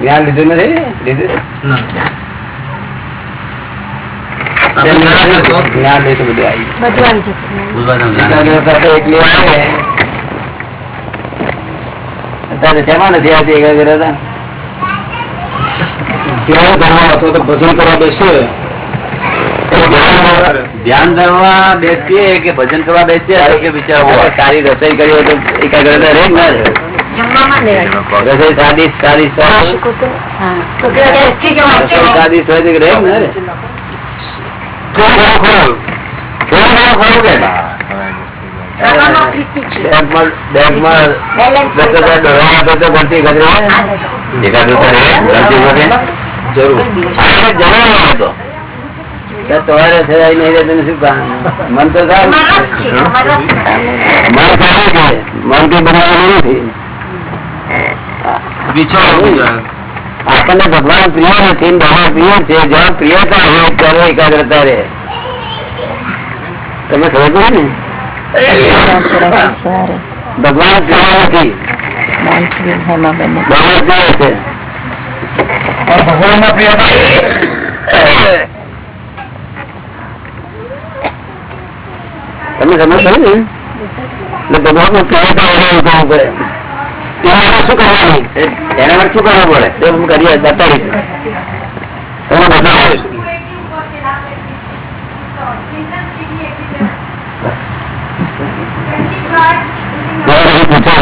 જ્ઞાન લીધું નથી? લીધું? જ્ઞાન લીધું બધું આવી આવતી? એકાગ્રતા કરવા અથવા તો ભજન કરવા બેસે ધ્યાન ધરવા બેસીએ કે ભજન કરવા બેસીએ કે વિચાર સારી રસોઈ કરી હોય તો એકાગ્રતા રહે ને રસોઈ સાદી સાદી સાદી ને જરૂર. જરૂર તમારે સજાઈ નહીં રહેતું શું કામ મન તો સારું મન સારું છે મન કઈ બનાવવાનું નથી આપણને ભગવાન પ્રિય નથી ને ભગવાન પ્રિય છે જ્યાં પ્રિયતા હોય ત્યારે એકાગ્રતા રહે તમે ખબર પડે ને ભગવાન પ્રિય નથી ભગવાન પ્રિય છે ભગવાન ના પ્રિય ને? શું કરવાનું? એના માટે શું કરવું પડે? હું પૂછો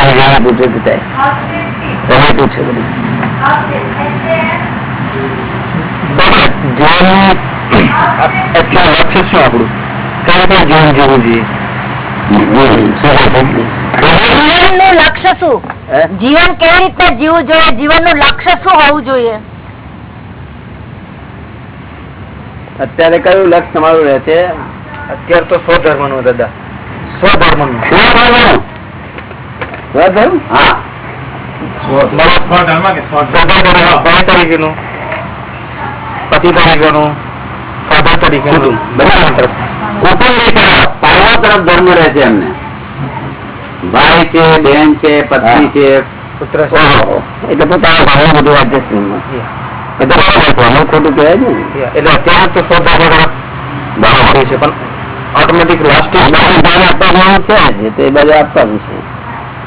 પૂછો પૂછાય પૂછો બધું. જીવન એટલા લક્ષ્ય શું આપણું? કઈ કઈ જીવન જીવવું જોઈએ? લક્ષ્ય શું? જીવન કેવી રીતે જીવવું જોઈએ? જીવનનું લક્ષ્ય શું હોવું જોઈએ? અત્યારે કયું લક્ષ્ય તમારું રહે છે? અત્યારે તો સ્વધર્મનું દાદા. સ્વધર્મનું સ્વધર્મ હા. પતિ તરીકેનું ફાધર તરીકેનું બરાબર કુટુંબી તરફ પાડવા તરફ ધર્મ રહે છે એમને. ભાઈ છે બેન છે પત્ની છે. પુત્ર ઓહો. એટલે પોતાના ભાવનું બધું adjustment. એ તો બરાબર છે. અમુક ખોટું કહેવાય ને. એટલે અત્યારે તો સ્વધર્મ તરફ બરાબર છે પણ ઓટોમેટિક લાસ્ટ બાકી ધ્યાન આપવાનું છે જ. એ તો એ બધું આપવાનું છે.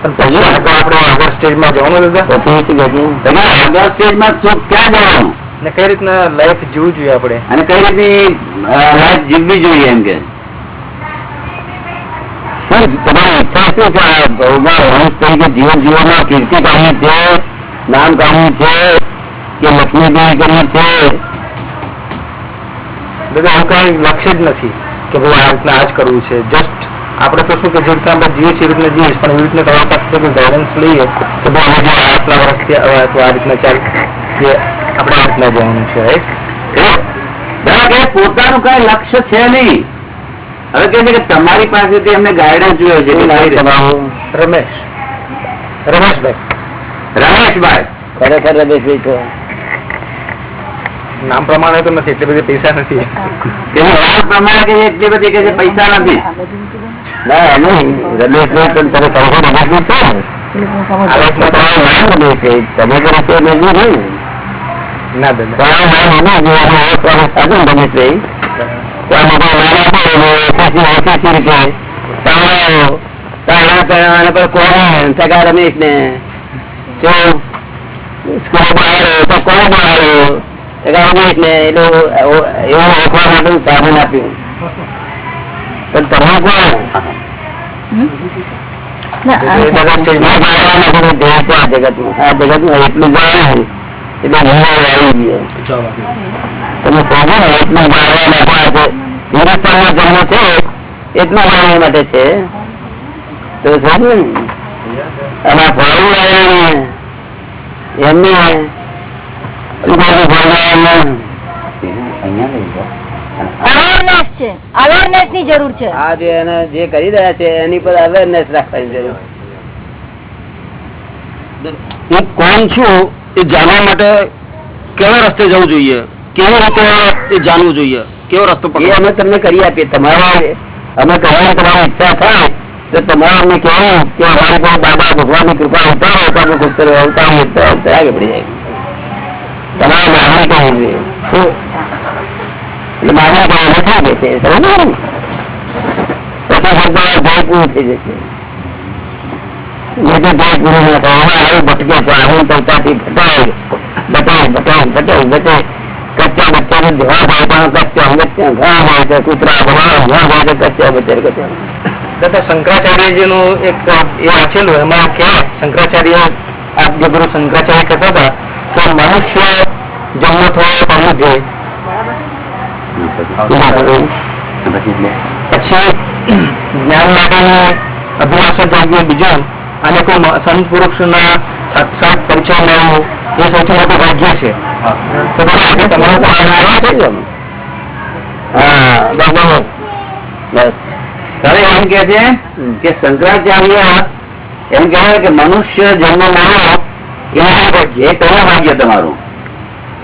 પણ પછી આગળ આપણે આગળ સ્ટેજમાં જવાનું દાદા? પછી શું કહે છે? તમે આગળ સ્ટેજમાં સુખ ક્યાં જવાનું? ને કઈ રીતના લાઈફ જીવવું જોઈએ આપણે? અને કઈ રીતની લાઈફ જીવવી જોઈએ એમ કે? તમારી ઈચ્છા શું છે? આ તરીકે જીવન જીવનમાં કીર્તિ કામની છે નામ કામનું છે કે લક્ષ્મીદેવી કરવી છે? દાદા હું કઈ લક્ષ્ય જ નથી કે ભાઈ આ રીતના આ જ કરવું છે. જસ્ટ આપણે તો શું કે જે રીતના આપણે જીવીએ છીએ રીતના જીવીશ પણ એવી રીતના તમારી પાસે ગાઈડન્સ લઈએ કે ભાઈ જે આટલા વર્ષથી આ રીતના ચાલ. કે આપણે જવાનું છે પોતાનું કઈ લક્ષ્ય છે નહીં. હવે કે છે કે તમારી પાસેથી અમને ગાઈડન્સ જોઈએ છે? રમેશ. રમેશભાઈ. રમેશભાઈ. ખરેખર રમેશભાઈ છો. નામ પ્રમાણે તો નથી એટલી બધી પૈસા નથી. પ્રમાણે કે એટલી બધી કે પૈસા નથી. ના નહીં રમેશભાઈ પણ તમે ખરેખર રમેશભાઈ છો. તમે તો રમેશભાઈ નથી ને રમેશ રમેશ એવું ઓળખવા માટે સાધન આપ્યું. પણ તમે કોણ? આ જગતનું એટલું જાણે એટલે નિર્ણય આવી ગયો તમે સમજો ને એટલું જાણવા માટે હિન્દુસ્તાનમાં જન્મ છે એટલું માટે છે. તો સમજો ને. અને એમને. અવેરનેસની. જરૂર છે. આ જે એને જે કરી રહ્યા છે એની પર અવેરનેસ રાખવાની જરૂર હું કોણ છું એ જાણવા માટે કેવા રસ્તે જવું જોઈએ? કેવી રીતે એ જાણવું જોઈએ? કેવો રસ્તો એ અમે તમને કરી આપીએ. તમારે અમે કરવાની તમારી ઈચ્છા થાય તો તો તમારે અમને કહેવું કે અમારી પાસે દાદા ભગવાનની કૃપા ઉતારો તો આપણે ખુશ કરો ઉતારીએ તો આગળ પડી જાય. તમારે માગણી કરવી જોઈએ. શું? એટલે માગણી કરવી નથી કે છે. સમજો ને? પછી શબ્દ ભય પૂરું થઈ જશે. મેં તો ભય પૂરું ના થાય હવે આવું ભટકે છે આવું તરતાથી ભટાય બટાય બટાય બટાય બટે કચ્ચા બચ્ચાને ધોવા થાય પણ કચ્ચા બચ્ચા ઘા હોય છે કૂતરા ભવા ઘા હોય છે કચ્ચા બચ્ચા કચ્ચા દાદા શંકરાચાર્યજી નું એક એ વાંચેલું એમાં કે શંકરાચાર્ય આપ જે ગુરુ શંકરાચાર્ય કહેતા હતા કે મનુષ્ય જન્મ થયો પહેલું ધ્યેય પછી જ્ઞાન માટે અભિલાષા જાગવી બીજું અને કોઈ સંત પુરુષના સાક્ષાત પરિચય મેળવવું એ સૌથી મોટું ભાગ્ય છે. તો તમારું હા. બરાબર. બસ. હવે એમ કે છે કે શંકરાચાર્ય એમ કહેવાય કે મનુષ્ય જન્મ મળ્યો એ કયા ભાગ્ય તમારું.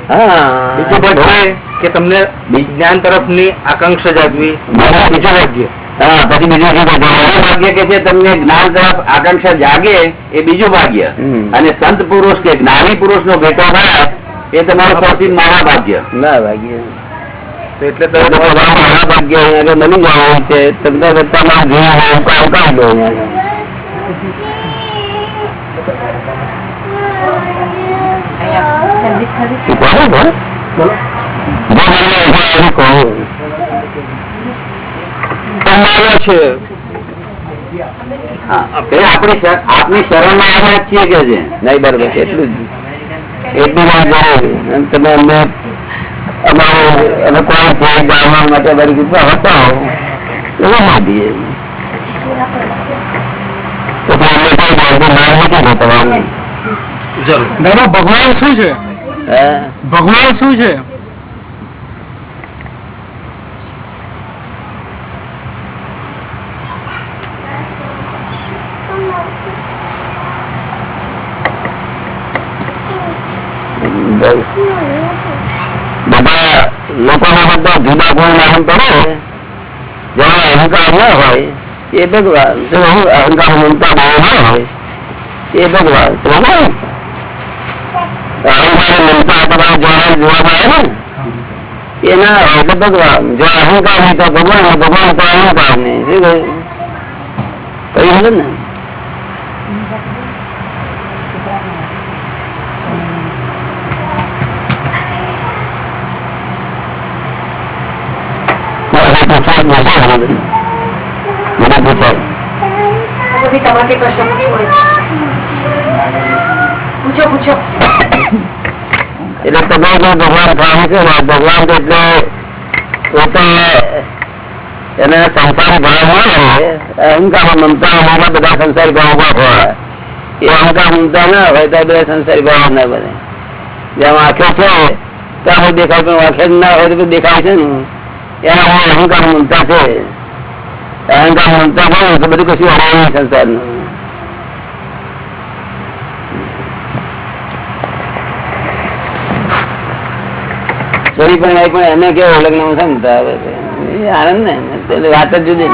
હા. બીજું ભાગ્ય? કે તમને જ્ઞાન તરફની આકાંક્ષા જાગવી. બીજું ભાગ્ય. હા પછી બીજું શું ભાગ્ય કે છે તમને જ્ઞાન તરફ આકાંક્ષા જાગે એ બીજું ભાગ્ય. અને સંત પુરુષ કે જ્ઞાની પુરુષ નો ભેટો થાય એ તમારું સૌથી મહા ભાગ્ય. ના ભાગ્ય. એટલે તમે તમારા ભાગ્ય આગળ બની જવાનું છે. તમને જીવ અવકાશ ઉતારી દો અહીંયા તમારો છે. આપણી શર- આપની શરણમાં આવ્યા છીએ કે છે? નહીં બરોબર એટલું જ. એટલું જ તમે અમને અમારે અમે જાણવા માટે બધી કૃપા એવું ના દઈએ દાદા ભગવાન શું છે? હે? ભગવાન શું છે? બધા લોકોના બધા જુદા ગુણ નામ પડે જેમાં અહંકાર હોય એ ભગવાન. જો અહંકાર બહુ ના હોય એ ભગવાન. ને? અહંકાર જોવામાં આવે ને એ ના? હોય તો ભગવાન. નહીં તો ભગવાન હોય, ભગવાન તો અહંકાર નહીં શું કહ્યું? ને? મને પૂછાય પૂછાય મને પૂછાય તમારે પ્રશ્ન પૂછો પૂછો એટલે તમે જો ભગવાન થવાનું છે ને ભગવાન તો એટલે પોતે એને સંસારી ભાવ હોય અહંકાર મમતા મોટા બધા સંસારી ભાવ ઊભા હોય એ અહંકાર મમતા ના હોય તો આ બધા સંસારી ભાવ ના બને જેમ આંખો છે ત્યાં દેખાય પણ આંખે જ ના હોય તો બધું દેખાય છે ને એના અહંકાર મમતા છે. અહંકાર મમતા હોય બધું કશું હોય નહીં સંસારનું. છોરી પણ આવી પણ એને કેવો લગ્ન આનંદ ને? વાત જ જુદી.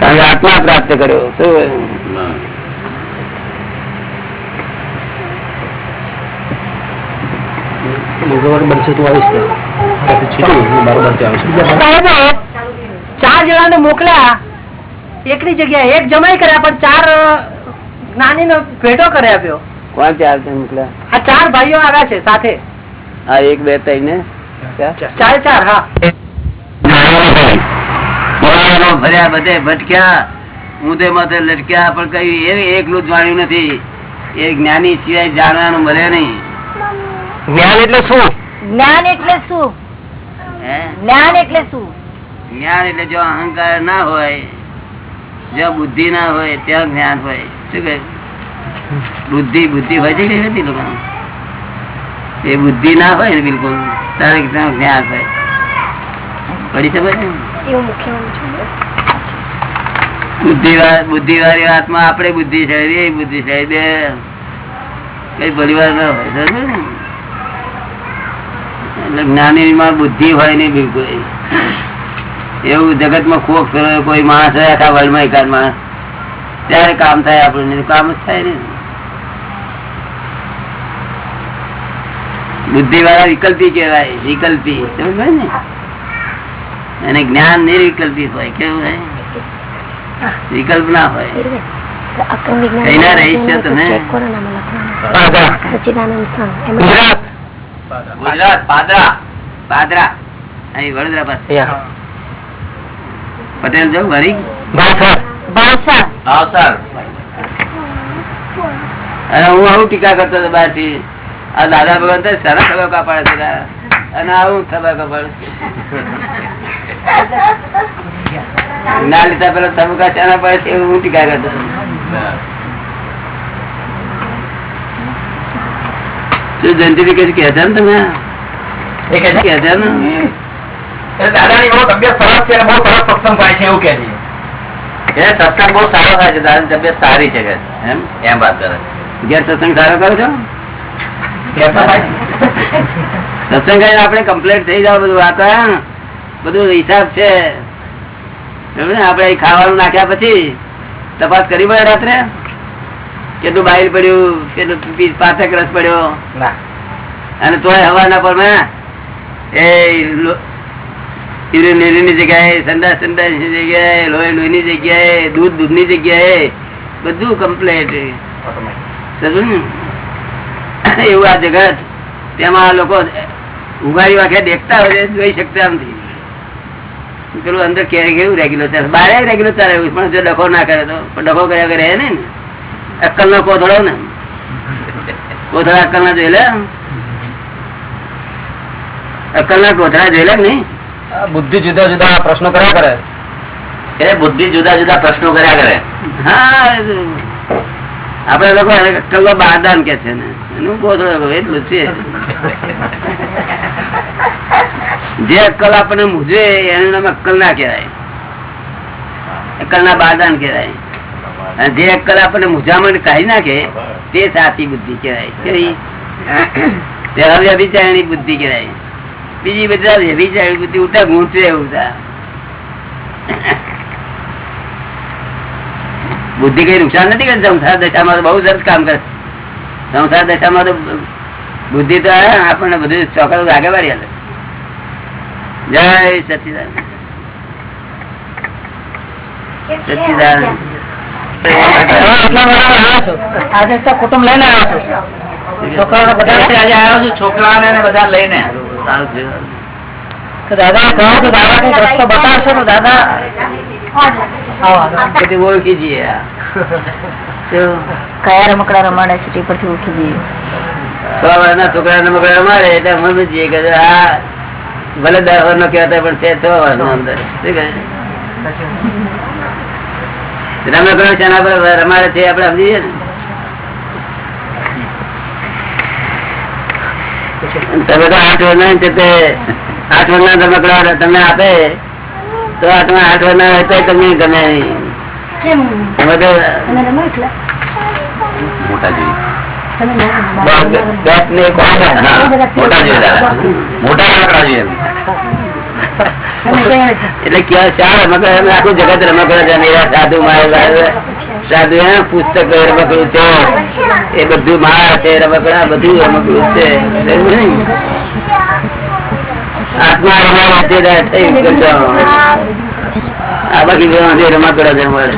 કારણ કે આત્મા પ્રાપ્ત કર્યો. શું? મંગળવાર બનશે તો આવીશ ને. હું બાર બાર ચાર જણાને મોકલ્યા. એકની જગ્યાએ એક જમાઈ કર્યા પણ ચાર નાની નો ભેટો કરે આપ્યો. કોણ ચાર મોકલ્યા? આ ચાર ભાઈઓ આવ્યા છે સાથે. હા એક બે ત્રણ ને. ચાર? ચાર હા. ભર્યા બધે ભટક્યા ઊંધે માથે લટક્યા પણ કઈ એ એકલું જ જાણ્યું નથી. એ જ્ઞાની સિવાય જાણવાનું મળે નહીં. જ્ઞાન એટલે શું? જ્ઞાન એટલે શું? જ્ઞાન એટલે શું? જ્ઞાન એટલે જો અહંકાર ના હોય જો બુદ્ધિ ના હોય ત્યાં જ્ઞાન હોય. શું કહે? બુદ્ધિ બુદ્ધિ હોય છે કે નથી લોકો એ બુદ્ધિ ના હોય ને બિલકુલ તારે ત્યાં જ્ઞાન હોય. પડી સમજ ને? બુદ્ધિવાળી બુદ્ધિ વાતમાં આપણે બુદ્ધિ છે બુદ્ધિ છે બે. કઈ પરિવાર ના હોય જ્ઞાની માં બુદ્ધિ હોય નહીં બિલકુલ. એવું જગતમાં ખોખ ફેરવે કોઈ માણસ હોય આખા વર્લ્ડમાં એકાદ માણસ ત્યારે કામ થાય આપણું કામ જ થાય ને બુદ્ધિ વાળા વિકલ્પી કેવાય વિકલ્પી. સમજ ભાઈ ને? અને જ્ઞાન નિર્વિકલ્પી હોય કેવું હોય? વિકલ્પ ના હોય. તમે? ચેક ને લખવાનું. સચ્ચિદાનંદ સંઘ એમાં ગુજરાત પાદરા. પાદરા. અહીં વડોદરા પાસે. પટેલ જો વરી? ભાષા ભાષા અવસર અને હું આવું ટીકા કરતો હતો બારથી આ દાદા ભગવાન તો સરસ થયો કાપાડે છે અને આવું થવા કપાડે ના લીધા પેલા તબુકા ચાના પડે છે એવું હું ટીકા કરતો હતો. જયંતિ કહેતા ને તમે? કહેતા ને? કે દાદાની બહુ તબિયત સરસ છે બહુ સરસ સત્સંગ થાય છે એવું કહે છે. સત્સંગ બહુ સારો થાય છે દાદાની તબિયત સારી છે એમ? એમ વાત કરે ઘેર સત્સંગ સારો કરો છો? સત્સંગ આપણે કમ્પ્લીટ થઈ જાવ બધું વાતાવરણ બધું હિસાબ છે. આપડે ખાવાનું નાખ્યા પછી તપાસ કરી પડે રાત્રે? કેટલું બાઈલ પડ્યું કેટલું પાથક રસ પડ્યો? અને તોય હવાના પર એ જગ્યાએ સંડાસ સંડાસની જગ્યાએ લોહી લોહીની જગ્યાએ દૂધ દૂધની જગ્યાએ બધું કમ્પ્લેટ એવું આ જગત. તેમાં લોકો ઉગાડી વાંખે દેખતા હોય જોઈ શકતા નથી. પેલું અંદર કેવું રેગ્યુલર ચાલે? બારે રેગ્યુલર ચાલે પણ જો ડખો ના કરે તો? પણ ડખો કર્યા કરે ને? અક્કલ નો. કોથળો ને કોથળા અક્કલ ના જોયેલા અક્કલ ના કોથળા જોઈ લે નહીં? બુદ્ધિ જુદા જુદા પ્રશ્નો કર્યા કરે. એ બુદ્ધિ જુદા જુદા પ્રશ્નો કર્યા કરે. હા આપડે લોકો અક્કલ નો બારદાન કે છે ને. એનું કોથળો એ એટલું છે. જે અક્કલ આપણને મૂજવે એનું નામ અક્કલ ના કહેવાય. અક્કલ ના બારદાન કહેવાય. અને જે અક્કલ આપણને મુજામણ કાઢી નાખે તે સાચી બુદ્ધિ કહેવાય. કેવી? અભિચારણી બુદ્ધિ કહેવાય. બીજી બધા વ્યભિચારણી બુદ્ધિ ઉઠા ગૂંચવે ઉઠા બુદ્ધિ કઈ નુકસાન નથી કરતી. સંસાર દશામાં તો બહુ સરસ કામ કરે. સંસાર દશામાં તો બુદ્ધિ તો આપણને બધું ચોકડ આગળ વાળી હાલે. જય સચિદાન સચિદાન આજે તો કુટુંબ લઈને આવ્યો છું. છોકરાઓને બધા આજે આવ્યો છું છોકરાઓને બધા લઈને. સારું થયું. તો દાદા કહો તો દાદા કઈ રસ્તો બતાવશો તો દાદા બધી ઓળખી જઈએ. કયા રમકડા રમાડે છે તે પરથી ઓળખી જઈએ. છ વર્ષના છોકરા ને મકડા મારે એટલે અમે જઈએ કે આ ભલે દસ વર્ષ નો કહેતા પણ છે છ વર્ષ નો અંદર શું કહે? રમકડો શેના પર રમાડે છે આપડે સમજીએ ને તમે તો આઠ વર્ષના છે તે આઠ વર્ષના રમકડા તમને આપે તો આઠમાં આઠ વર્ષના હોય તો તમને ગમે નહીં તમે મોટા ને મોટા જોઈએ એટલે ક્યાં ચાર રમકડા આખું જગત રમકડા છે. મેરા સાધુ મારે સાધુ હે પુસ્તક રમકડું છે. એ બધું માર છે રમકડા બધું રમકડું છે. આત્મા થઈ કરતો. આ બાકી રમકડા છે અમારે.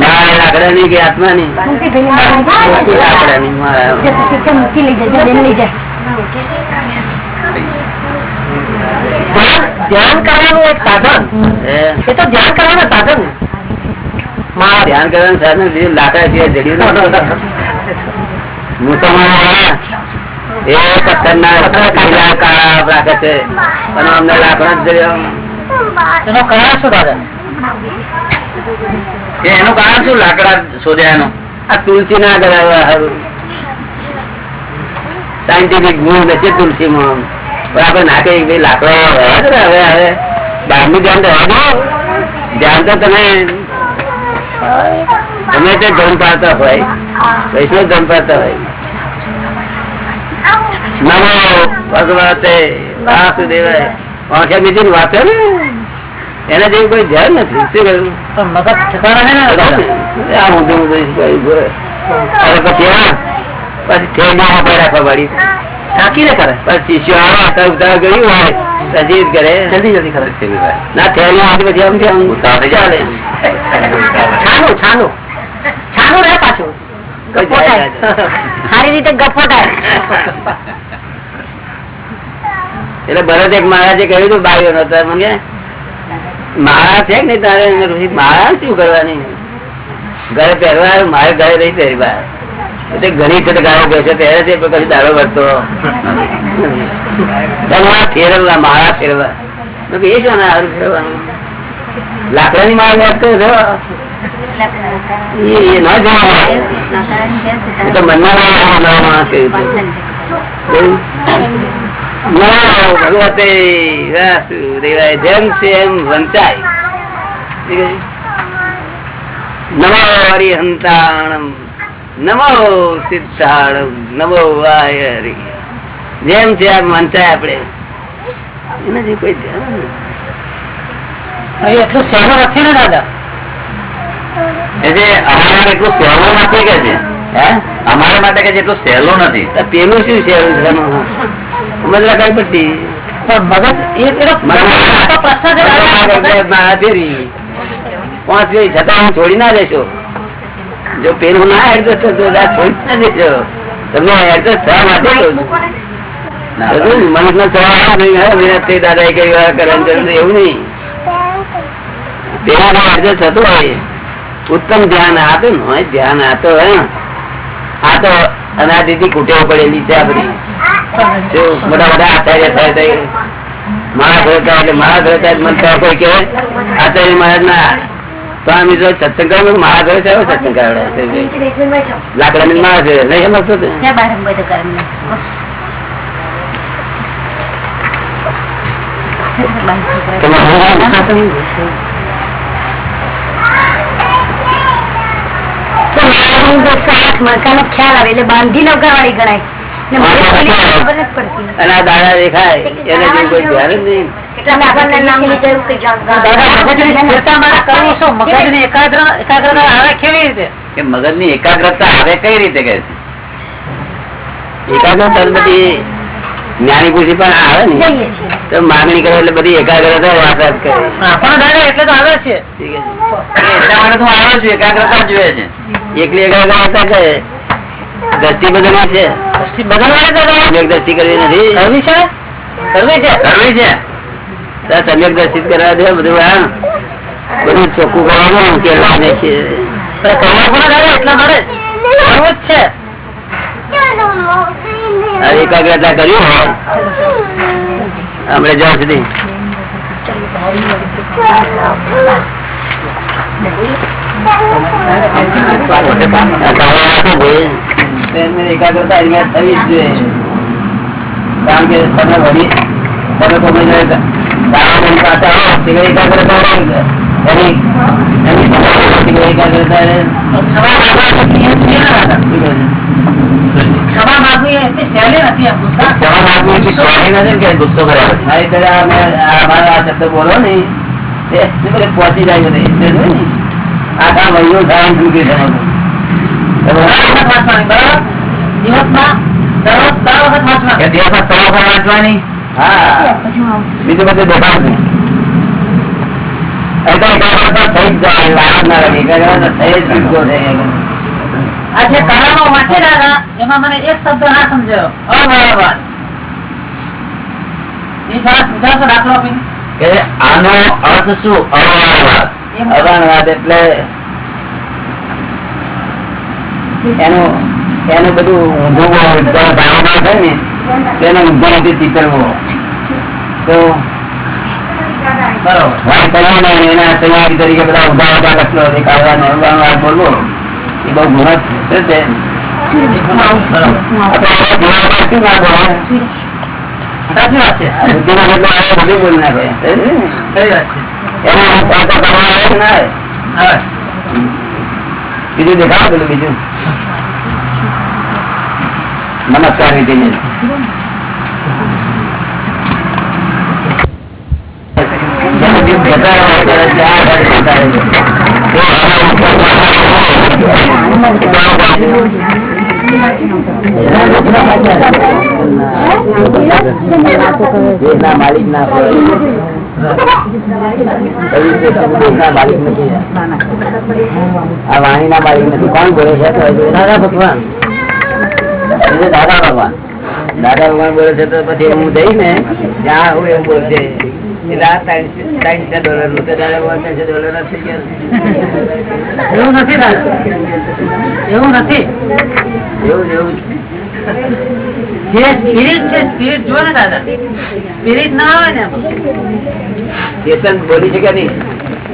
ના લાકડા ની કે આત્મા ની? લાકડા ની મારા. ધ્યાન કરવાનું એક સાધન. એ તો ધ્યાન કરવાનું સાધન. ધ્યાન કરવાનું સાધન લાકડા સિવાય જડ્યું હું તો એ પથ્થરના લીલા કાળા રાખે છે. અને અમને લાકડા જ એનો કારણ શું દાદા એનું કારણ શું? લાકડા શોધ્યા એનું આ તુલસી ના કરાવવા હારું. સાયન્ટિફિક ગુણ નથી તુલસી માં પણ આપણે નાખે કે લાકડો ને હવે હવે. બહારનું ધ્યાન તો ધ્યાન તો તમે તમે તે ધન પાડતા હોય. વૈષ્ણવ ધન પાડતા હોય. નમો ભગવતે વાસુદેવાય. આંખે બીજી વાંચે ને. એના જેવું કોઈ ધ્યાન નથી. શું કહ્યું? મગજ ને આ ઊંધું ઊંધું કઈ પછી પડે રાખવા પડી ઢાંકીને કરે. કર્યું હોય પછી કરે. જલ્દી જલ્દી કરે. ના થયેલું હાથ પછી આમ થયા આમ ચાલે છાનું છાનું. છાનું રહે પાછું. સારી રીતે એટલે ભરત એક મહારાજે કહ્યું હતું બાઈઓ નો મને માળા છે કે નહીં તારે? માળા શું કરવાની? ઘરે પહેરવા મારે ઘરે નહીં પહેરી બહાર ઘણી વખત ગાયો છે પણ કદી દાડો ભરતો માળા ફેરવવા. માળા ફેરવા એ શું હારું ફેરવાનું લાકડાની માળા યાદ કરો એ ન તો જેમ વંચાય. નમો હરિહંતાણમ. નમો સિદ્ધાણમ નમો વાય હરિ જેમ છે આ વંચાય આપણે. એના કોઈ એટલું સહેલું નથી ને દાદા? એટલું સહેલું નથી કે છે? હે? અમારા માટે કે જેટલું સહેલું નથી. પેલું શું છે મજરા કઈ પડતી. પાંચ છતાં છોડી ના દેશો. જો પેલું ના એડજસ્ટ થતો હોય તમને એડજસ્ટ થવા માટે કહું નો સવાલ નહીં દાદા હોય ઉત્તમ ધ્યાન આ તો હોય, ધ્યાન આ તો હે. આ અનાદિથી કુટેવ પડેલી છે આ આચાર્ય થાય થાય થાય એટલે ઘરે થાય કોઈ કે આચાર્ય મહારાજ ના સ્વામી જો સત્સંગ કરે મારા ઘરે કયો સત્સંગ કરાવડે લાકડા ની મારા ઘરે. નહીં સમજતો તે? તો તો મણકાનો ખ્યાલ આવે એટલે બાંધી લગાવાળી ગણાય. ને અને આ દાડા દેખાય એને જેવું કોઈ ધ્યાન જ નહીં. એટલે આપણને નામની જરૂર કઈ જાણતા દાદા મગજની સ્થિરતા મારે કરવું શું? મગજની એકાગ્ર એકાગ્રતા આવે કેવી રીતે? કે મગજની એકાગ્રતા આવે કઈ રીતે કે છે? એકાગ્રતા બધી જ્ઞાની પૂછી પણ આવે ને? તો માગણી કરે એટલે બધી એકાગ્રતા વાપરાત કરે. એટલે તો આવે છે. એટલા માટે તો આવ્યો એકાગ્રતા જોઈએ છે. એકલી એકાગ્રતા કે દ્રષ્ટિ બદલવા છે. દ્રષ્ટિ બદલવાની દ્રષ્ટિ કરવી નથી. કરવી છે? કરવી છે? કરવી છે. સમ્યક દ્રષ્ટિ કરવા દે બધું આ બધું ચોખ્ખું કરવાનું ઉકેલવા દે છે પણ કરવા પડે દાદા એટલા માટે જ. કરવું જ છે. આ એકાગ્રતા કર્યું હોય. હમણાં જ્યાં સુધી. તમારે શું જોઈએ? તેની એકાગ્રતા અહીંયા થવી જ જોઈએ કારણ કે તમે વળી તમે કોઈ જગ્યાએ દાવાનળ પાછા આવો તે કઈ એકાગ્રતા હોય? એની એની તમારી તે કઈ એકાગ્રતા રહે? ક્ષમા માગવાની એ છે ને દાદા શું કહે છે? ક્ષમા માગવી એ એટલી સહેલી નથી આ ગુસ્સા જવાબ આપવો એટલી સહેલી નથી ને કે ગુસ્સો કર્યા પછી. હા, એ પેલા અમે આ મારા આ શબ્દ બોલો ને એ બધે પહોંચી જાય બધે એટલે જોયું ને આખા મહિનો બીજું બધું દેખાડ નહીં. એમાં મને એક શબ્દ ના સમજાયો. અવયવાદ એ જરા સમજાવશો દાખલો આપીને? કે આનો અર્થ શું? અવાણવાદ એમ એટલે એનું એનું બધું ઊંધું થાય ને તેનો ઊંધા નથી ચીતરવો તો એના સંયારી તરીકે બધા ઊંધા ઊંધા લક્ષણો દેખાડવા બોલવો. એ બહુ ગુનો છે. છે? છે. એના બીજું દેખાડો પેલું બીજું નમસ્કાર વિધિ દેશના માલિક ના હોય આ વાણી ના બાળક નથી કોણ બોલે છે દાદા ભગવાન. દાદા ભગવાન. દાદા ભગવાન બોલે છે તો પછી હું હું બોલશે એટલે આ ત્રણસો ડોલરનું તો દાદા ભગવાન ત્રણસો ડોલર થઈ ગયા એવું નથી એવું નથી. એવું એવું જ. બોલી છે કે. ચેતન નહીં.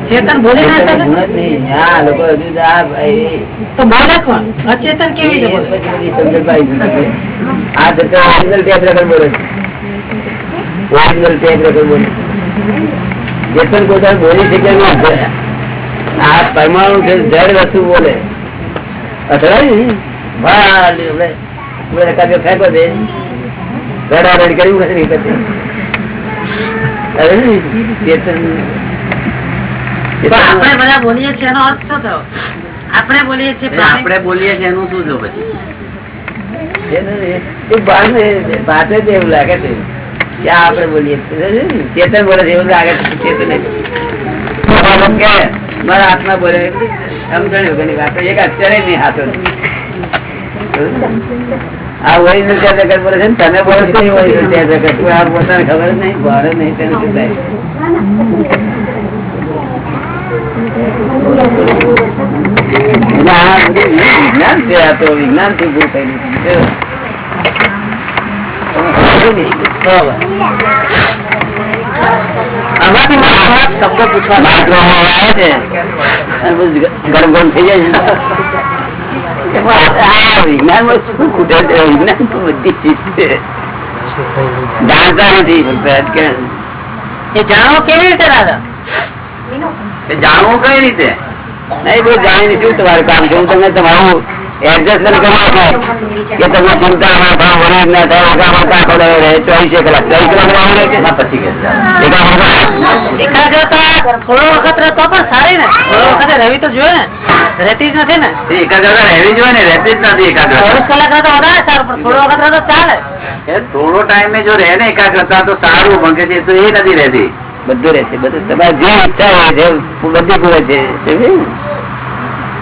ચેતન બોલી ના લોકો હજુ તો ભાઈ બોલે કોણ? અચેતન કેવી. આ જતો ઓરિજિનલ ટેપ રેકર્ડ બોલે છે. ઓરિજિનલ ટેપ રેકર્ડ બોલે ચેતન પોતાને બોલી શકે નહીં. આ પરમાણુ છે જડ વસ્તુ બોલે. અથડાય? ને વાહ કાપ્યો ફેંકો દે. રડારડ કર્યું નથી આપણે બોલીએ છીએ આપણે બોલીએ છીએ એનું શું જો પછી? એવું લાગે છે. કે આ આપણે બોલીએ છીએ. ચેતન બોલે છે એવું લાગે છે ચેતન મારા હાથમાં બોલે વગરની વાત એક અત્યારે નહીં હાથો આ ઓરિજિનલ ત્યાં જગત બોલે છે તમે બોલો છો એ original ત્યાં જગત. આ પોતાને ખબર જ નહીં ભાડે નહીં તેને શું થાય. વિજ્ઞાન છે આ તો વિજ્ઞાનથી ઉભું થયેલું શબ્દો પૂછવા ગરમ થઈ જાય છે. આ વિજ્ઞાનમાં શું ખૂટે છે વિજ્ઞાન તો બધી ચીજ. છે જાણતા નથી એ જાણવું કેવી રીતે દાદા? જાણવું કઈ રીતે? નહીં બહુ જાણી શું તમારું કામ છે? હું તમને તમારું એડજસ્ટમેન્ટ કરી કે તમને ચિંતા ના થાય ના થાય એકામાં કાંકો રહ્યો રહે ચોવીસે કલાક. ચોવીસ કલાક રહેવું રહે કે? પછી એકાગ્રતા થોડો વખત રહે પણ સારી ને. થોડો વખત રહેવી તો જોઈએ ને. રહેતી જ નથી ને. એકાગ્રતા રહેવી જોઈએ ને રહેતી જ નથી એકાગ્રતા ચોવીસ કલાક રહે તો વધારે સારું પણ થોડો વખત રહે ચાલે. થોડો ટાઈમે જો રહે ને એકાગ્રતા તો સારું પણ કે છે તો એ નથી રહેતી. બધું રહેશે બધું. તમારે જે ઈચ્છા હોય છે બધી પૂરે છે?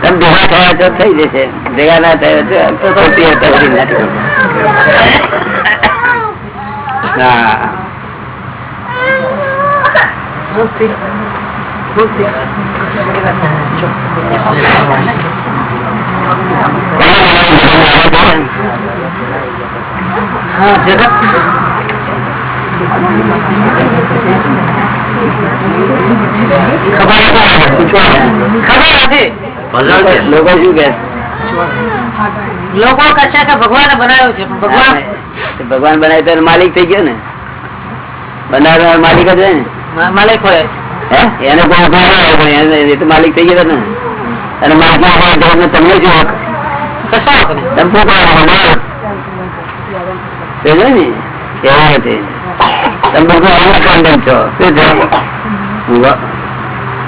તમે ભેગા થયા તો થઈ જશે. ભેગા ના થયા તો ખબર નથી. લોકો શું કે લોકો કહે કે ભગવાને બનાવ્યું છે ભગવાન ભગવાન માલિક થઈ ગયો ને. બનાવનાર માલિક જ હોય ને. માલિક હોય. એને પણ માલિક થઈ ગયો ને. અને માલિક તમને? કશા વ-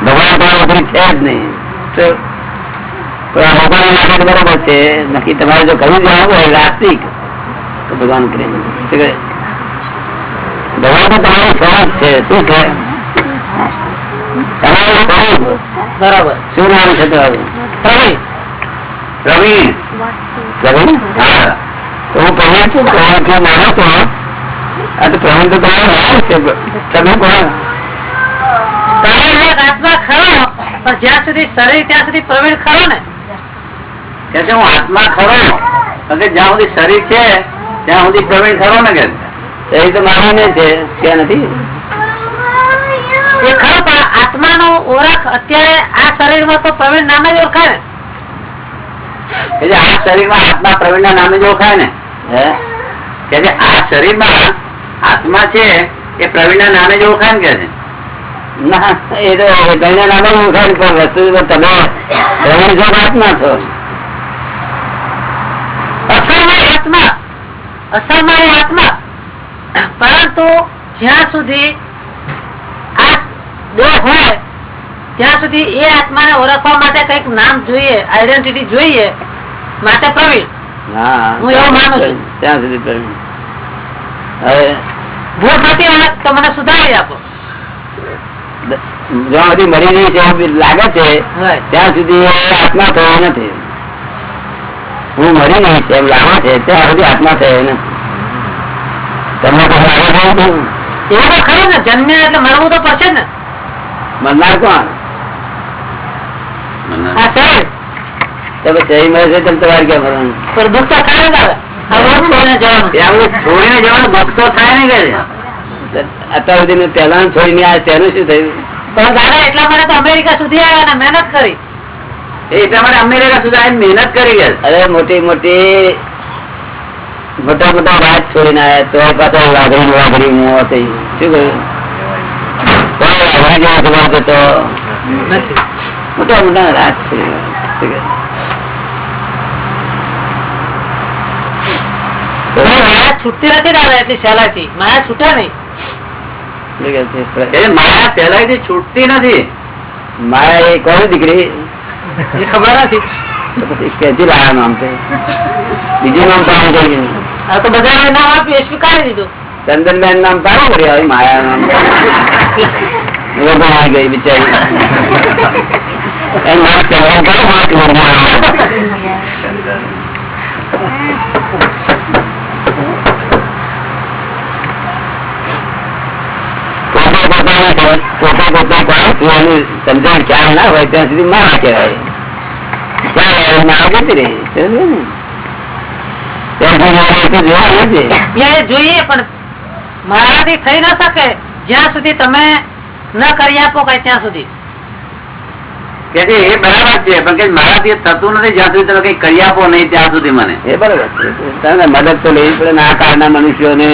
ભગવાન છે જ નહીં. ભગવાન માટે બરાબર છે. નક્કી તમારે જો કહ્યું જાણવું હોય રાસ્તિક તો ભગવાન કરે ભગવાન તો તમારું સ્વરૂપ છે. શું છે તમારું સ્વરૂપ. બરાબર. શું નામ છે તમારું? પ્રવીણ. પ્રવીણ. પ્રવીણ? હા. તો હું પ્રવીણ છું પ્રવીણથી છો આ તો પ્રવીણ તો તમારું છે. તમે કોણ? પ્રવીણ આત્મા ખરો પણ જ્યાં સુધી શરીર ત્યાં સુધી પ્રવીણ ખરો ને કે છે હું આત્મા ખરો. કારણ જ્યાં સુધી શરીર છે ત્યાં સુધી પ્રવીણ ખરો ને કે? એ તો માનીને છે ત્યાં નથી? એ ખરો પણ આત્માનો ઓળખ અત્યારે આ શરીરમાં તો પ્રવીણ નામે જ ઓળખાય ને. કે જે આ આત્મા પ્રવીણ ના નામે જ ઓળખાય ને? હે? કે જે આ શરીરમાં આત્મા છે એ પ્રવીણ ના નામે જ ઓળખાય ને કે છે? ના એ તો ઘણા નામે હું પણ વસ્તુ તમે પ્રવીણ જો આત્મા છો અસલમાં એ આત્મા અસલમાં આત્મા. પરંતુ જ્યાં સુધી આ દેહ હોય ત્યાં સુધી એ આત્માને ઓળખવા માટે કંઈક નામ જોઈએ આઈડેન્ટિટી જોઈએ માટે પ્રવીણ. હા હું એવું માનું છું. ત્યાં સુધી પ્રવીણ. હવે ભૂલ હોય તો મને સુધારી આપો. જ્યાં સુધી મરી રહી છે લાગે છે ત્યાં સુધી આત્મા થયો નથી. હું મરી નહીં છે લાવા છે. ત્યાં સુધી આત્મા થયો નથી તમને એવું? તો ખરું ને જન્મ્યા એટલે મરવું તો પડશે ને. મરનાર કોણ? છે તેમ તમારે ક્યાં મરવાનું? પણ દુઃખ તો થાય ને છોડીને જવાનું ને કે અત્યાર સુધી પહેલા છોડીને આ તેનું શું થયું? પણ દાદા એટલા માટે અમેરિકા સુધી આવ્યા ને મહેનત કરી એટલા માટે અમેરિકા સુધી મહેનત કરી અરે મોટી મોટી મોટા મોટા રાજ છોડીને આવ્યા તો પાછા થઈ શું કહ્યું? તો? મોટા મોટા છૂટતી નથી દાદા એટલી સહેલાઈથી? માયા છૂટે નહીં? માયા પહેલાથી છૂટતી નથી. માયા એ કોની દીકરી? એ ખબર નથી. તો લાયા નામ છે. બીજું નામ કામ કરી આ તો બધા નામ આપ્યું સ્વીકારી દીધું. ચંદનબેન નામ સારું કર્યું હોય માયા નામ. આવી ગઈ બિચારી. પોતે પોતે સમજણ ખ્યાલ ના હોય ત્યાં સુધી મારા કહેવાય. જોઈએ પણ મારાથી થઈ ના શકે. જ્યાં સુધી તમે ન કરી આપો કઈ ત્યાં સુધી. કે એ બરાબર છે પણ કે મારાથી થતું નથી જ્યાં સુધી તમે કઈ કરી આપો નહીં ત્યાં સુધી મને. એ બરાબર છે. મદદ તો લેવી પડે આ કાળના મનુષ્યોને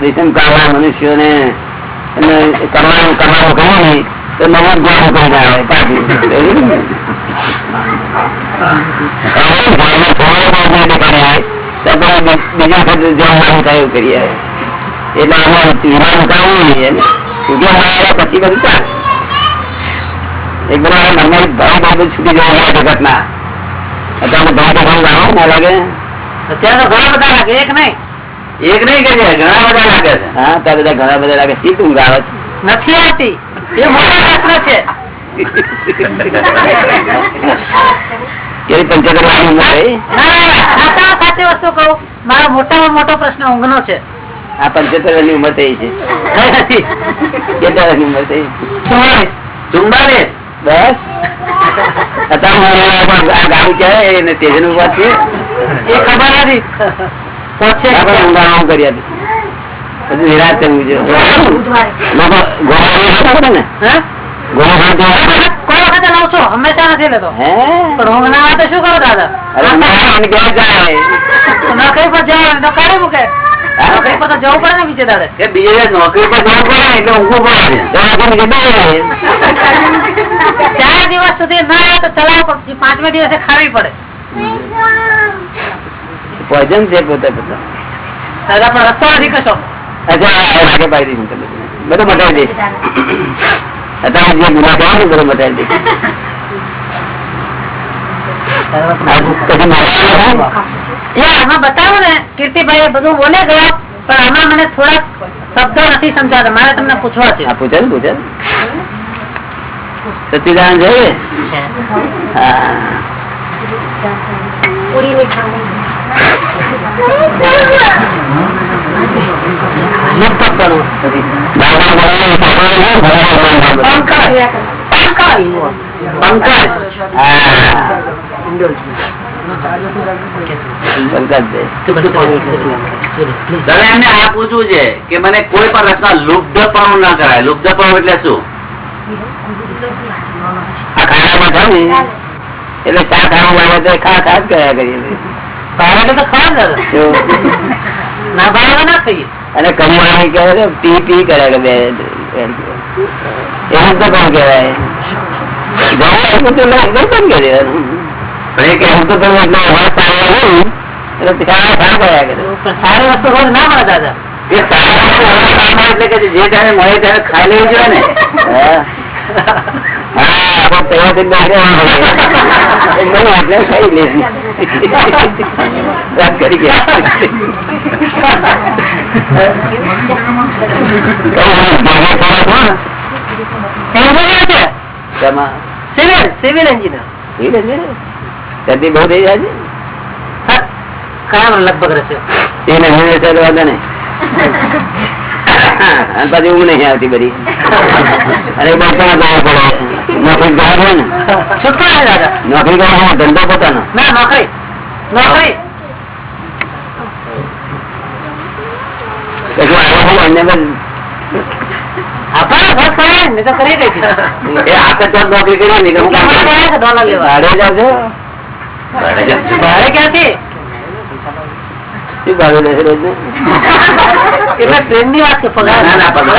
દિશમ કાળના મનુષ્યોને કરવાનું કરવાનું કહો નહીં. તો નવું કરીને આવે તો બીજા વખતે કરીએ એટલે આમાં ઉતારવું પછી. બધું ચાલે એક બધા મનમાં ભાવ છૂટી જવા જગતના અત્યારે ભાવ ભાવ લાવો ના લાગે અત્યારે તો ઘણા બધા લાગે એક નહીં. એક નહીં કે ઘણા બધા લાગે છે. હા ત્યાં બધા ઘણા બધા લાગે. શી તું છે? નથી આવતી. એ મોટા પ્રશ્ન છે. મારો મોટામાં મોટો પ્રશ્ન છે. આ પંચોતેરની ઉંમર થઈ છે. કેટલા વર્ષની ઉંમર થઈ. ચુમ્બાલીસ બસ. ગાડી ક્યારે એને સ્ટેશન છે. એ ખબર નથી. પહોંચે આપણે ઊંઘાણ કરી આપી હજુ વિરાટ નોકરી પર જવું પડે એટલે ઊંઘવું પડે. ચાર દિવસ સુધી ના આવે તો ચલાવ પડે પાંચમે દિવસે ખાવી પડે. પોઈઝન છે પોતે પોતા પણ રસ્તો નથી કશો. અચ્છા આ લાગે પાડી દઈશું તમે. બધું મટાવી દઈશ અત્યારે જે ગુના થયા ને બધું મટાવી દઈશ આ પછી મારા એ આમાં બતાવો ને કીર્તિભાઈ એ બધું બોલે ગયો પણ આમાં મને થોડાક શબ્દો નથી સમજાતા મારે તમને પૂછવા છે આ પૂછે ને પૂછે ને. સચ્ચિદાનંદ જોઈએ હા પૂરી મીઠાઈ મુક્તપણું. દાદા બોલાવે, દાદા બોલાવે, દાદા બોલાવે. પંકજ હા. પંકજભાઈ. દાદા એમને આ પૂછવું છે કે મને કોઈ પણ રસ્તા લુપ્તપણું ના કરાય. લુપ્તપણું એટલે શું? એટલે ચા ખાવા લાગે કા ખા ખા જ કર્યા કરીએ. ભાવે તો ખરા. ના ભાવે ના ખાઈએ. અને કરિયાણી કહે પી પી કર્યા કે બે. એવું તો કોણ કહેવાય જે મળે ત્યારે ખાઈ લેવું જોઈએ ને. વાત એન્જિનિયર સિવિલ સિવિલ એન્જિનિયર. ગરદી બહુ થઈ જાય છે લગભગ રહેશે એને નહીં. અને પછી ઊંઘ નહીં આવતી બધી. જવું પડે. નોકરી હોય ને. નોકરી કરવા ધંધો પોતાનો. નોકરી. નોકરી. નોકરી કરી ભાડે ક્યાંથી? શું? એટલે ટ્રેનની વાત છે પગાર ના, ના, પગાર.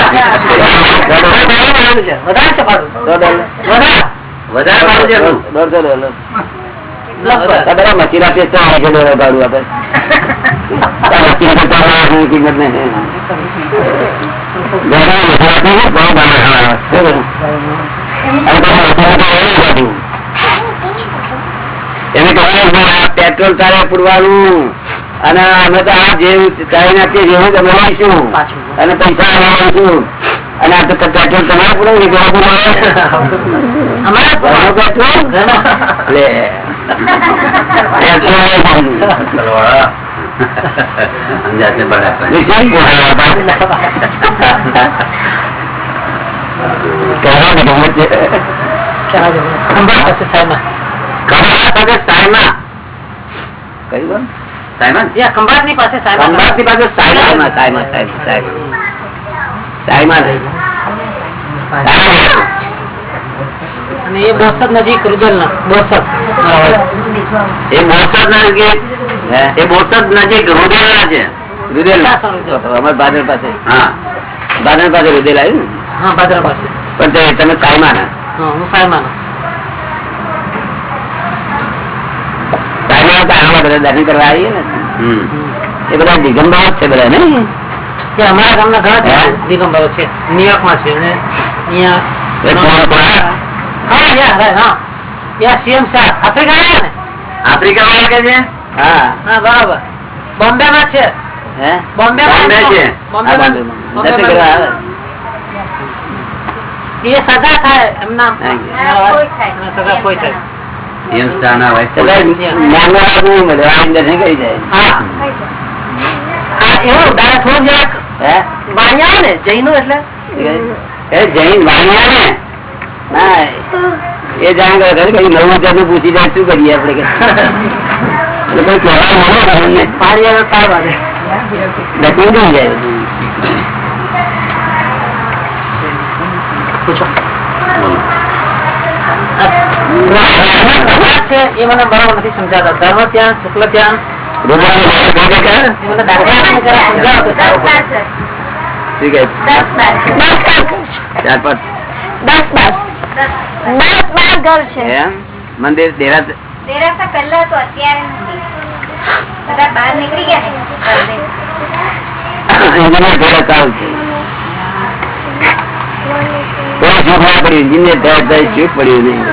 વધારે છે ભાડું વધારે ભાડું છે દોઢસો ડોલર. મશીન આપીએ ડોલર ભાડું આપે. કિંમત. એને કહેવાય પેટ્રોલ તારે પૂરવાનું અને અમે તો આ જે ચાલી નાખીએ જેવું તમે લઈશું અને પૈસા લઈશું અને આ તો પેટ્રોલ તમારે પૂરું નહીં ઘણા પૂરું અમારા પેટ્રોલ? લે. ખંભાત પાસે રૂદેલા આવ્યું ને? પણ તમે સાયમા ના હા હું આમાં બધા દર્શન કરવા આવીએ ને. એ બધા દિગંબર છે બધા ને અમારા ગામના ઘણા છે દિગંબરો છે. ન્યુયોર્કમાં છે બોમ્બે માં છે. બોમ્બે. એ સગા થાય. એમના સગા કોઈ થાય. એમ સ્થાના હોય. તો ભાઈ, નાનો હાથ નહીં મળે, આવીને દર્શન કરી જાય. હા હા એવું દાદા થોડું જરાક હે? વાણિયા આવે ને જૈનો એટલે એ જૈન વાણિયા ને ના એ જાણ કરે ખરી કઈ નવું જાતનું પૂછી જાય શું કરીએ આપણે કે એટલે એ મને બરાબર ત્યાં શુક્લ ત્યાં મંદિર દેરા તેરાસા પહેલા તો અત્યારે બહાર નીકળી ગયા કોઈ ના થયા થયા પડ્યું નહીં.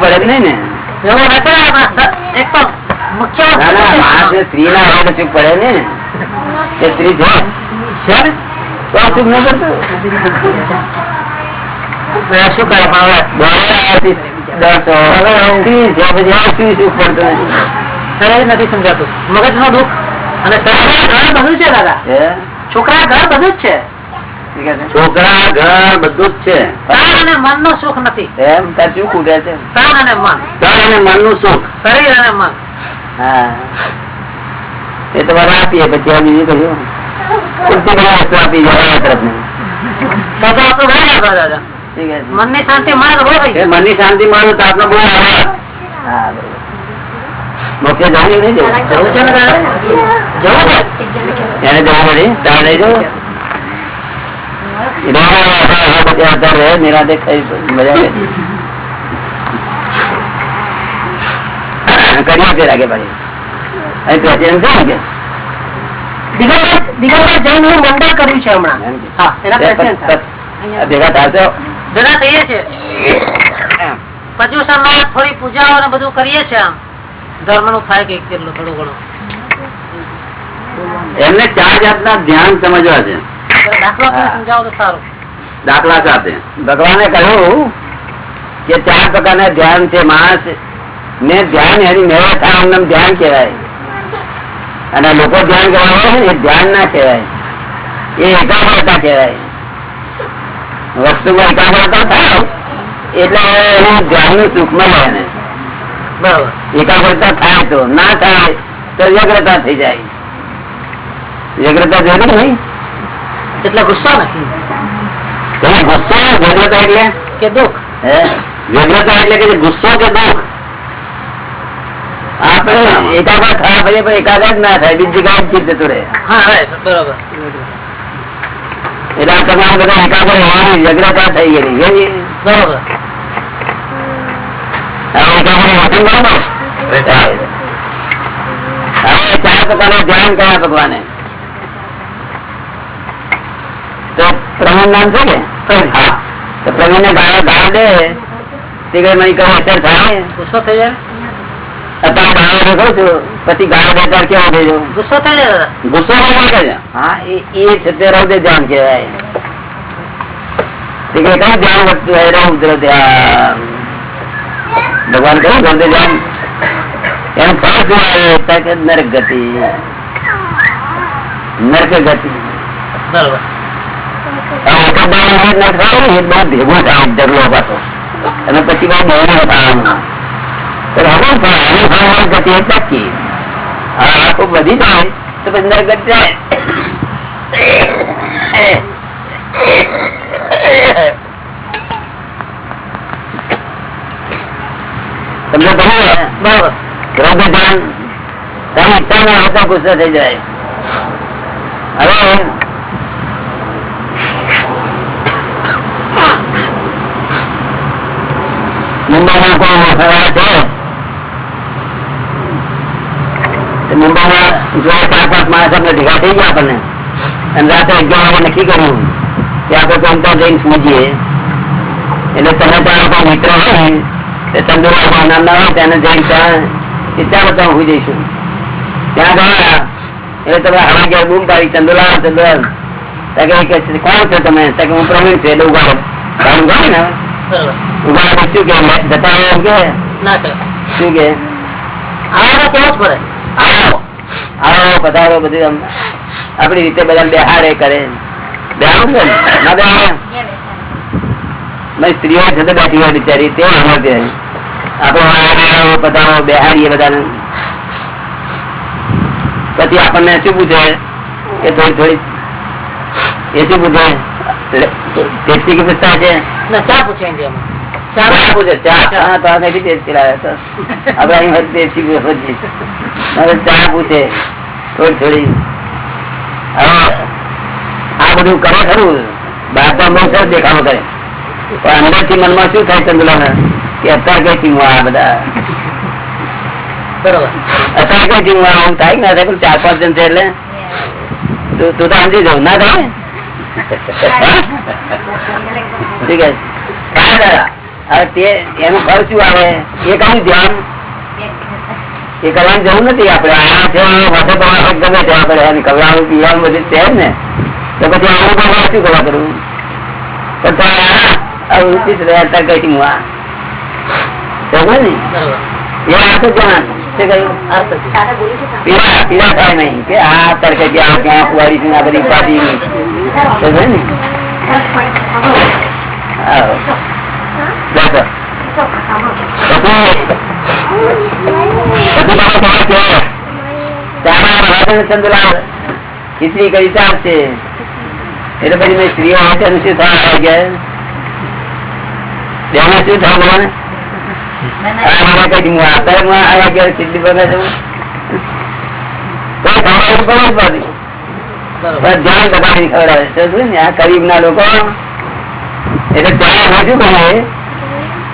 પડે નહીં ને. નથી સ્ત્રી ના પડે ને. એ સ્ત્રી છે. ને? શું કરે પણ સમજાતું. મગજનું દુઃખ. અને બધું છે દાદા? છોકરા ઘર બધું જ છે. છોકરા ઘર બધું જ છે. તન અને મનનું સુખ નથી. એમ? તાર શું ખૂટે છે? તન અને મન. તન અને મનનું સુખ. શરીર અને મન. હા. એ તો બધા આપીએ પછી આ બીજું કહ્યું આપી જવા તરફ આપણું દાદા. મનની શાંતિ એ જાય. મનની શાંતિ માણસ તો આપનો બહુ હા બરોબર. મોક્ષે જવાનું નહીં જવું. જવું છે ને દાદા? જવું છે. એને જવું મળી તારે લઈ જવું નિરાતે ખાઈ હમણાં થઈએ છીએ પર્યુષણ થોડી પૂજાઓ ને બધું કરીએ છીએ ધર્મનું થાય કે કેટલું થોડું ઘણું એમને ચાર જાતના ધ્યાન સમજવા છે. દાખલો સાથે. ભગવાને કહ્યું કે ચાર પ્રકારના ધ્યાન છે. માણસ ને ધ્યાન એની મેળે થાય એમને ધ્યાન કહેવાય. અને લોકો ધ્યાન કરવા હોય ને એ ધ્યાન ના કહેવાય. એ એકાગ્રતા કહેવાય. વસ્તુમાં એકાગ્રતા થાય એટલે એનું ધ્યાનનું સુખ મળે એને બરોબર. એકાગ્રતા થાય તો ના થાય તો વ્યગ્રતા થઈ જાય. વ્યગ્રતા જોઈ નહીં એટલે ગુસ્સો ને તમે ગુસ્સો વ્યગ્રતા એટલે કે દુઃખ હે? વ્યગ્રતા એટલે કે ગુસ્સો કે દુઃખ આપણે એકાગ્ર થયા પછી પણ એકાગ્ર જ ના થાય બીજી કાંઈ ચીજ જતું રહે હા right, બરોબર એટલે આ તમારે બધા એકાગ્ર હોવાની વ્યગ્રતા થઈ ગયેલી કેવી? બરોબર હવે એકાગ્ર વચન બરોબર? હવે ચાર પ્રકારના ધ્યાન કયા ભગવાને તો પ્રવીણ નામ છે કે તો પ્રવીણ ને ગાળો ગાળ દે. કઈ મને થાય ગુસ્સો થઈ જાય? અત્યારે ગાળો દેખો છું. પછી ગાળો દે ત્યારે કેવો થઈ જવું ગુસ્સો થઈ જાય ગુસ્સો ના હા એ એ છે તે રૌદ્ર ધ્યાન કહેવાય. તે કે કઈ ધ્યાન વધતું હોય? રૌદ્ર ધ્યાન ભગવાન કહ્યું રૌદ્ર ધ્યાન. એનું ફળ શું આવે કે નરક ગતિ. નરક ગતિ. બરોબર. ભેગું થાય ઢગલો પાછો. અને પછી બહુ બહુ હવે પણ આનું ફળ નરક ગતિ ટકી આખું વધી જાય તો પછી નરક જાય તમને કહ્યું ને, ધ્યાન તમે ગુસ્સો થઈ જાય. હવે મુંબઈમાં કોઈ ફરવા છે હોય ત્યાં ત્યાં ત્યાં ગયા તમે હવા ગયા બૂમ પાડી ચંદુલાલ ચંદુલાલ કોણ છો તમે હું પ્રવીણ છે એટલે ઊભા ને ઉગાડો શું કે? જતા એમ કે? ના કે શું કે? આવા કેવો જ પડે. આવો. આવો પધારો બધું આપડી રીતે બધા બેહારે કરે. બેહાડું છે ના બેહાડે? સ્ત્રીઓ છે બેઠી હોય બિચારી તે હોય. આપણે પધારો બેહાડીએ બધાને. પછી આપણને શું પૂછે? કે થોડી થોડી એ શું પૂછે? ટેક્સી કે પૂછતા છે? ચા પૂછે ઇન્ડિયામાં ચા પૂછે. ચા. તો આપણે અહીં હવે ચા પૂછે. થોડી થોડી. હવે આ બધું કરે ખરું. બહાર બહુ સરસ દેખાવો કરે. પણ અંદરથી મનમાં શું થાય ચંદુલા કે અત્યારે કઈ ચીમવા આ બધા? બરોબર. અત્યારે કઈ ચીમવા આમ થાય ના થાય? ચાર પાંચ જણ છે એટલે? તું તું તો સમજી જાવ ના થાય? ઠીક છે. એનું ફળ શું આવે? એ કયું ધ્યાન? એ કરવાની જરૂર નથી આપડે છે ગમે આપણે એને ખવડાવવું પીવાનું બધું છે ને. તો પછી આવું કરવા શું કરવા કરવું? તો આ- છે. નહીં ક્યાં કુવારી છે આ બધી ઉપાધિ સમજ્યો ને? ચંદ્રલાલ ખીચડી કરી ચાલશે એટલે પછી મેં સ્ત્રીઓ હોય તેનું શું થાય કે બેને શું થાય બોલો આ મારા કઈ હું અત્યારે હું આવ્યા ગયા ખીચડી બને છે કોઈ ખવડાવવું પડે જ પાછું. બરોબર બસ ધ્યાન બધાની ખવડાવે ને? આ ગરીબ ના લોકો એટલે ત્યાં અમે શું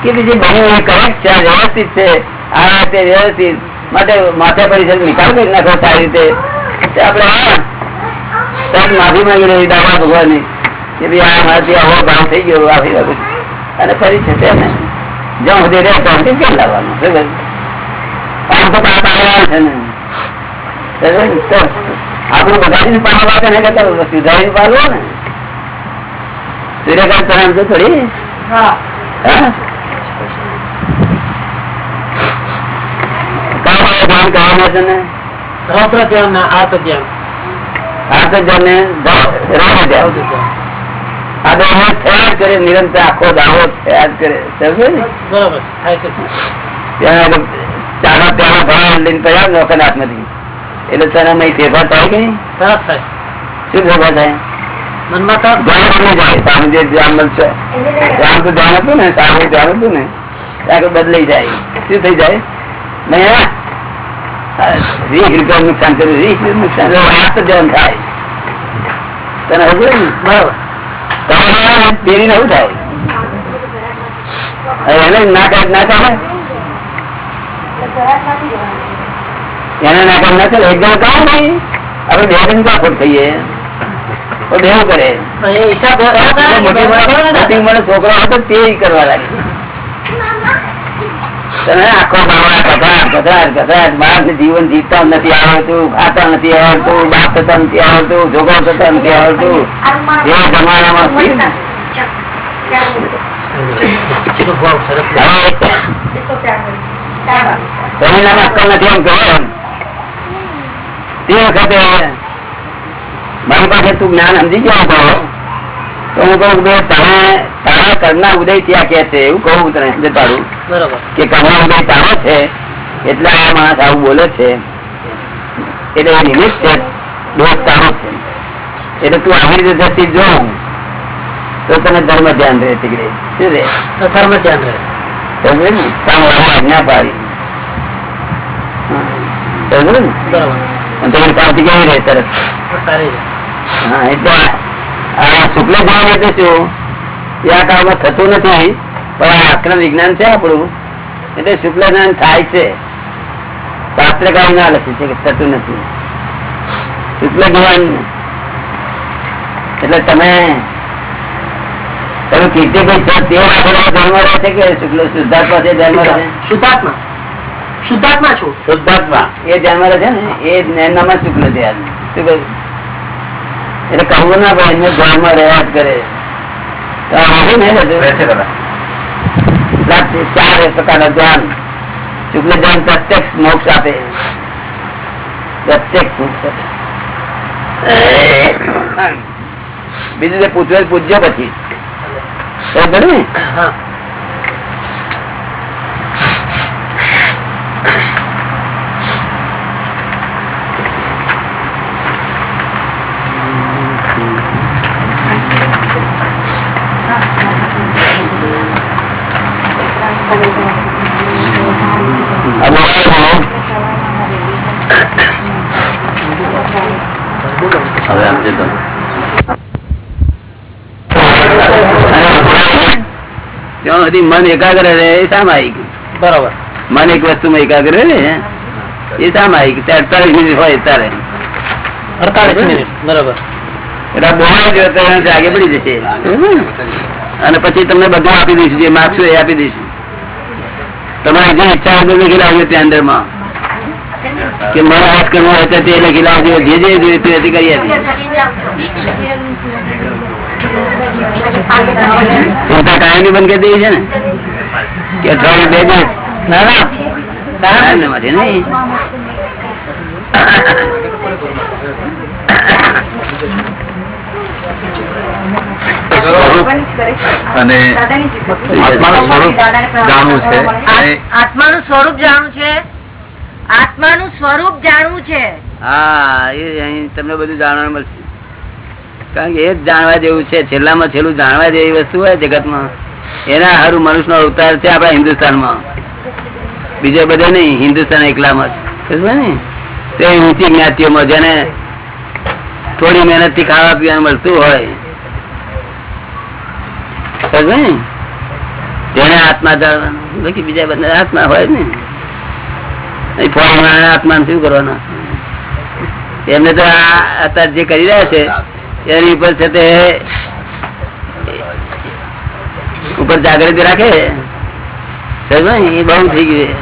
કે બીજી એ કરેક્ટ છે વ્યવસ્થિત છે, આ તે વ્યવસ્થિત, માટે માથે કરી નાખો સારી રીતે. આપણે કે ભાઈ થઈ ગયો, માફી માંગુ અને ફરી છે તેને જ્યાં સુધી રહે ત્યાં આમ તો છે ને. આપણું બધાથી પાડવા માટે ને કરતા સુધારી પાડવો ને. થોડી? નિરંતર આખો દાવો કરે છે. ત્યાં ભરા લઈને પડ્યા ને વખત હાથમાંથી એટલે તને મય ફેરફાર થાય કે નહીં? શું ફેરફાર થાય? મનમાં તરત જાય. સામે ધ્યાન બનશે ધ્યાન તો ધ્યાન હતું ને સામે ધ્યાન હતું ને ત્યાં બદલાઈ જાય. શું થઈ જાય? મેં વીસ રૂપિયા નુકસાન કર્યું વીસ નુકસાન કર્યું. ધ્યાન થાય. તને સમજાય ને તમારે પેરી નવું થાય. એને ના કાઢ ના ચાલે એને ના કાઢ ના ચાલે એક જણ કામ નહીં. આપણે બે જણ કાપડ ખોટ ખાઈએ કરે. મોટી મોટી છોકરો હતો. તે કરવા લાગે. તને આખો જીવન જીવતા નથી આવડતું ખાતા નથી આવડતું બાપ થતા નથી આવડતું જોગો થતા નથી આવડતું. એ જમાનામાં પરિણામ અક્કલ નથી એમ કહે તે વખતે મારી પાસે તું જ્ઞાન સમજી ગયો હતો તો હું કહું કે તમે તારા કરના ઉદય ત્યાં કે છે? એવું કહું તને સમજે તારું? કે કરના ઉદય તારો છે એટલે આ માણસ આવું બોલે છે. એટલે એ નિમિત્ત છે દોષ તારો છે. એટલે તું આવી રીતે જતી જો તો તને ધર્મ ધ્યાન રહે તીકડે શું રે? તો ધર્મ ધ્યાન રહે. સમજે ને કામ વાળા આજ્ઞા પાડી. સમજે ને? બરોબર. અને તમારી કેવી રહે છે હા એટલે આ- આ શુક્લ ભાવ એટલે શું? એ આ કાળમાં થતું નથી પણ આ આક્રમ વિજ્ઞાન છે આપણું. એટલે શુક્લ જ્ઞાન થાય છે. શાસ્ત્રકાર ના લખ્યું છે કે થતું નથી. શુક્લ જ્ઞાન એટલે તમે તમે કીર્તિભાઈ છો તે ધર્મ રહે છે કે શુક્લ શુદ્ધાત્મા છે ધર્મ રહે શુદ્ધાત્મા. શુદ્ધાત્મા છું. શુદ્ધાત્મા. એ ધ્યાનમાં રહે છે ને? એ જ્ઞાનમાં શુક્લ ધ્યાન શું કહ્યું? એટલે કહું ના ભાઈ એમને ધ્યાનમાં રહ્યા જ કરે ચાર પ્રકારના ધ્યાન. શુક્લ ધ્યાન પ્રત્યક્ષ મોક્ષ આપે. પ્રત્યક્ષ મોક્ષ આપે. બીજું પૂછવે પૂછજો પછી. ને હા આ બોલાવો. હવે આમ જતો ત્યાં સુધી મન એકાગ્ર રહે એ સામાયિક બરોબર મન એક વસ્તુમાં એકાગ્ર રહે એ સામાયિક અડતાલીસ મિનિટ હોય ત્યારે અડતાલીસ મિનિટ બરોબર એટલે આગે પડી જશે અને પછી તમને બધું આપી દઈશું જે માગશો એ આપી દઈશું તમારી જે ઈચ્છા તો લખી લાવજો ત્યાં અંદરમાં કે મારા હાથ કરવા હોય તે લખી લાવજો જે જે જોઈએ તે કરી આપીએ ચિંતા કાયમની બંધ કરી દઈ છે ને. કે અઠવાડિયે બે દિવસ. ના ના. કાયમ નથી નહીં. અને આત્માનું સ્વરૂપ જાણવું છે. આત્માનું સ્વરૂપ જાણવું છે? આત્માનું સ્વરૂપ જાણવું છે. હા એ અહીં તમને બધું જાણવા મળશે. કારણ કે એ જાણવા જેવું છે. છેલ્લામાં છેલ્લું જાણવા જેવી વસ્તુ હોય જગતમાં. એના હારું મનુષ્યનો અવતાર છે આપણા હિન્દુસ્તાનમાં. બીજે બધે નહીં, હિન્દુસ્તાન એકલામાં તે ઊંચી જ્ઞાતિઓમાં જેને થોડી મહેનતથી ખાવા પીવાનું મળતું હોય. જેને આત્મા જાણવાનું. બાકી બીજા બધા આત્મા હોય ને. ફોરેન શું કરવાના? એમને તો અત્યારે જે કરી રહ્યા છે એની ઉપર છે તે ઉપર જાગૃતિ રાખે? એ બહુ થઈ ગયું